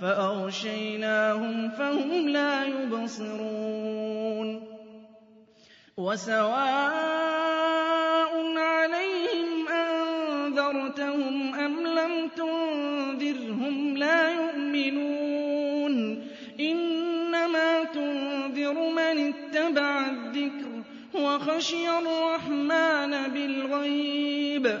فأغشيناهم فهم لا يبصرون. وسواء عليهم أنذرتهم أم لم تنذرهم لا يؤمنون. إنما تنذر من اتبع الذكر وخشي الرحمن بالغيب.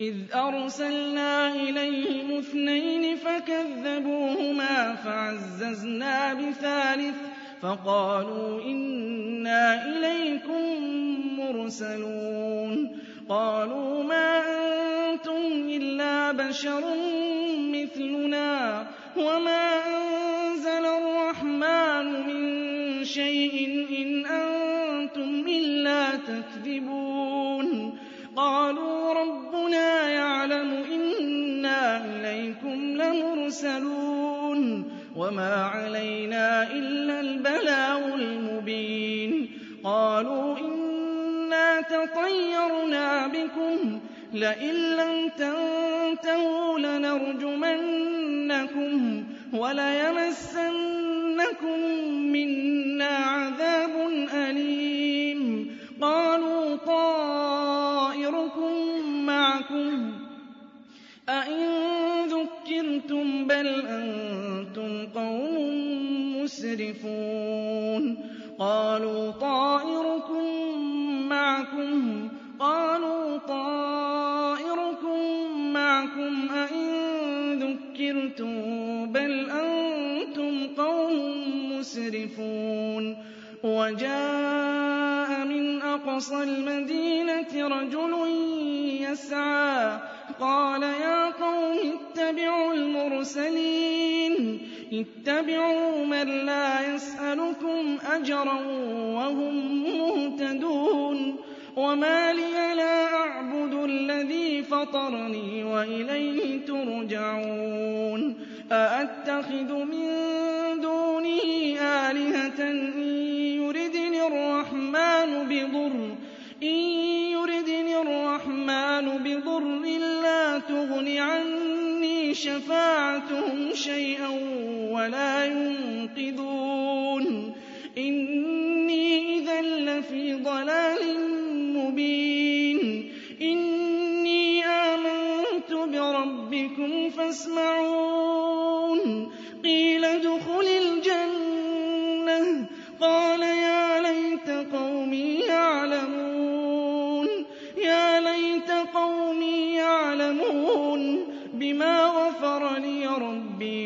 إذ أرسلنا إليهم اثنين فكذبوهما فعززنا بثالث فقالوا إنا إليكم مرسلون قالوا ما أنتم إلا بشر مثلنا وما أنزل الرحمن من شيء إن أنتم إلا تكذبون إليكم لمرسلون وما علينا إلا البلاغ المبين قالوا إنا تطيرنا بكم لئن لم تنتهوا لنرجمنكم وليمسنكم منا عذاب أليم قالوا طائركم معكم أئن بل أنتم قوم مسرفون. قالوا طائركم معكم. قالوا طائركم معكم. أئن ذكرتم بل أنتم قوم مسرفون. وجاء من أقصى المدينة رجل يسعى قال يا قوم اتبعوا المرسلين. اتبعوا من لا يسألكم أجرا وهم مهتدون. وما لي لا أعبد الذي فطرني وإليه ترجعون. أأتخذ من دونه آلهة إن يردني الرحمن بضر. إن الرحمن بضر لا تغن عني شفاعتهم شيئا ولا ينقذون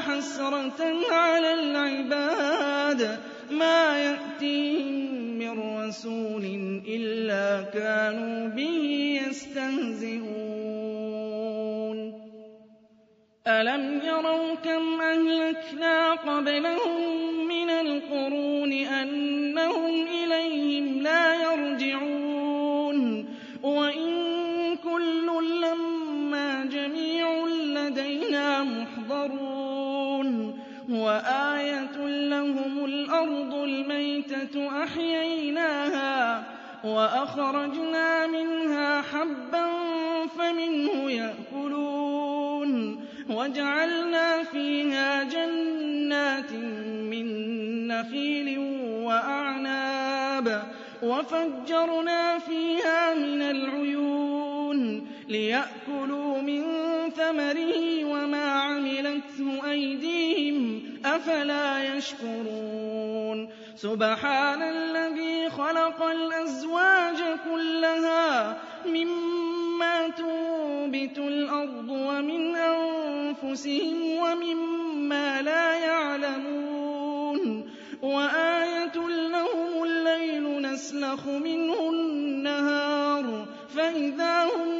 يا حسرة على الْعِبَادِ مَا يَأْتِيهِم مِّن رَّسُولٍ إِلَّا كَانُوا بِهِ يَسْتَهْزِئُونَ. أَلَمْ يَرَوْا كَمْ أَهْلَكْنَا قَبْلَهُم مِّنَ الْقُرُونِ أَنَّهُمْ إِلَيْهِمْ لَا يَرْجِعُونَ. وَإِن كُلٌّ لَّمَّا جَمِيعٌ لَّدَيْنَا مُحْضَرُونَ. وَآيَةٌ لَّهُمُ الْأَرْضُ الْمَيْتَةُ أَحْيَيْنَاهَا وَأَخْرَجْنَا مِنْهَا حَبًّا فَمِنْهُ يَأْكُلُونَ وَجَعَلْنَا فِيهَا جَنَّاتٍ مِّن نَّخِيلٍ وَأَعْنَابٍ وَفَجَّرْنَا فِيهَا مِنَ الْعُيُونِ لِيَأْكُلُوا مِن ثَمَرِهِ وَمَا عَمِلَتْهُ أَيْدِيهِمْ ۖ أَفَلَا يَشْكُرُونَ؟ سُبْحَانَ الَّذِي خَلَقَ الْأَزْوَاجَ كُلَّهَا مِمَّا تُنبِتُ الْأَرْضُ وَمِنْ أَنفُسِهِمْ وَمِمَّا لَا يَعْلَمُونَ. وَآيَةٌ لَّهُمُ اللَّيْلُ نَسْلَخُ مِنْهُ النَّهَارَ فَإِذَا هُم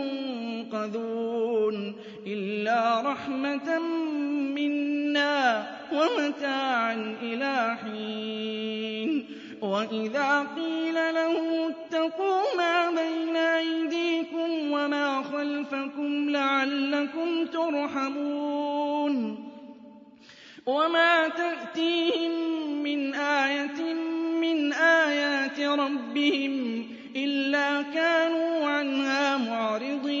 يُنقَذُونَ إِلَّا رَحْمَةً مِّنَّا وَمَتَاعًا إِلَىٰ حِينٍ. وَإِذَا قِيلَ لَهُمُ اتَّقُوا مَا بَيْنَ أَيْدِيكُمْ وَمَا خَلْفَكُمْ لَعَلَّكُمْ تُرْحَمُونَ. وَمَا تَأْتِيهِم مِّنْ آيَةٍ مِّنْ آيَاتِ رَبِّهِمْ إِلَّا كَانُوا عَنْهَا مُعْرِضِينَ.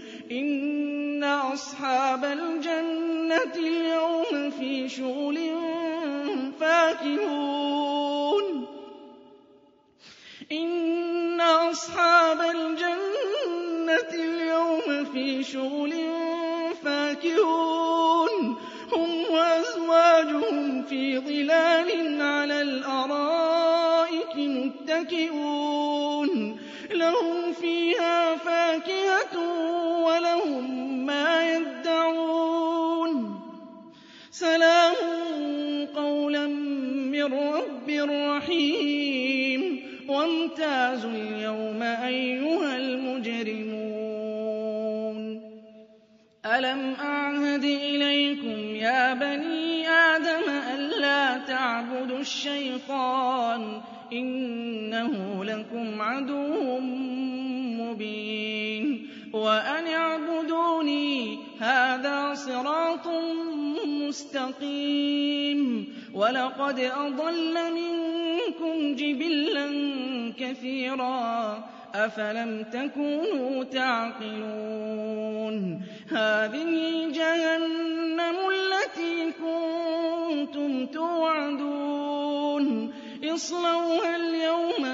إِنَّ أَصْحَابَ الْجَنَّةِ الْيَوْمَ فِي شُغُلٍ فَاكِهُونَ. إِنَّ أَصْحَابَ الْجَنَّةِ الْيَوْمَ فِي شُغُلٍ فَاكِهُونَ. هُمْ وَأَزْوَاجُهُمْ فِي ظِلَالٍ عَلَى الْأَرَائِكِ مُتَّكِئُونَ. لَهُمْ فِيهَا لكم عدو مبين. وأن اعبدوني هذا صراط مستقيم. ولقد أضل منكم جبلا كثيرا. أفلم تكونوا تعقلون. هذه جهنم التي كنتم توعدون. اصلوها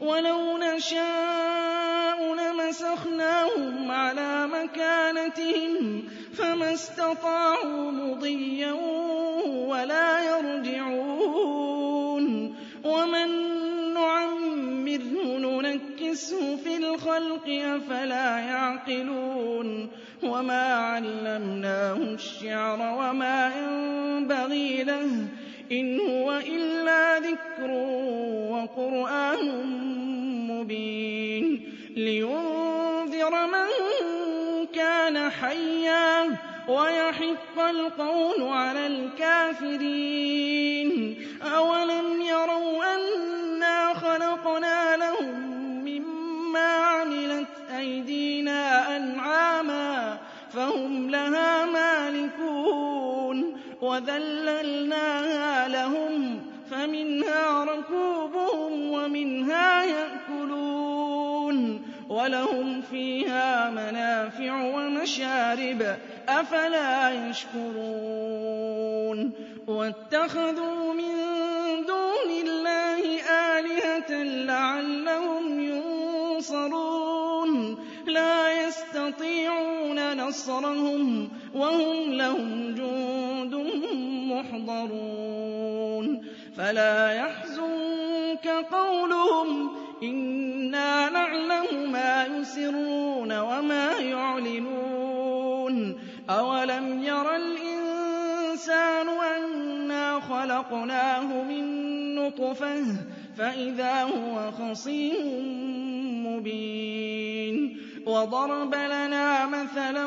ولو نشاء لمسخناهم على مكانتهم فما استطاعوا مضيا ولا يرجعون. ومن نعمره ننكسه في الخلق أفلا يعقلون. وما علمناه الشعر وما ينبغي له إن هو إلا ذكر وقرآن مبين لينذر من كان حيا ويحق القول على الكافرين. أولم يروا أنا خلقنا لهم مما عملت أيدينا أنعاما فهم لها وذللناها لهم فمنها ركوبهم ومنها يأكلون وَلَهُمْ فِيهَا مَنَافِعُ وَمَشَارِبُ أَفَلَا يَشْكُرُونَ وَاتَّخَذُوا مِن دُونِ اللَّهِ آلِهَةً لَّعَلَّهُمْ يُنصَرُونَ لَا يَسْتَطِيعُونَ نَصْرَهُمْ وَهُمْ لَهُمْ جُندٌ مُّحْضَرُونَ فَلَا يَحْزُنكَ قَوْلُهُمْ إِنَّا نَعْلَمُ مَا يُسِرُّونَ وَمَا يُعْلِنُونَ. أَوَلَمْ يَرَ الْإِنسَانُ أَنَّا خَلَقْنَاهُ مِن نُّطْفَةٍ فَإِذَا هُوَ خَصِيمٌ مُّبِينٌ. وَضَرَبَ لَنَا مَثَلًا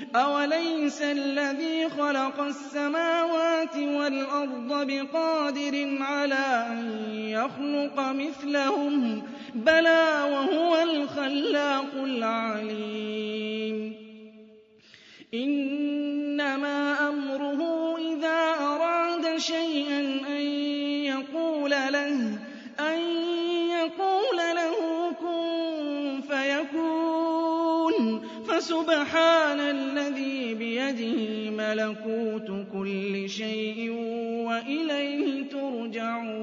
أَوَلَيْسَ الَّذِي خَلَقَ السَّمَاوَاتِ وَالْأَرْضَ بِقَادِرٍ عَلَىٰ أَن يَخْلُقَ مِثْلَهُم ۚ بَلَىٰ وَهُوَ الْخَلَّاقُ الْعَلِيمُ إِنَّمَا أَمْرُهُ إِذَا أَرَادَ شَيْئًا أَن يَقُولَ لَهُ فَيَكُونُ فَسُبْحَانَ الَّذِي بِيَدِهِ مَلَكُوتُ كُلِّ شَيْءٍ وَإِلَيْهِ تُرْجَعُونَ.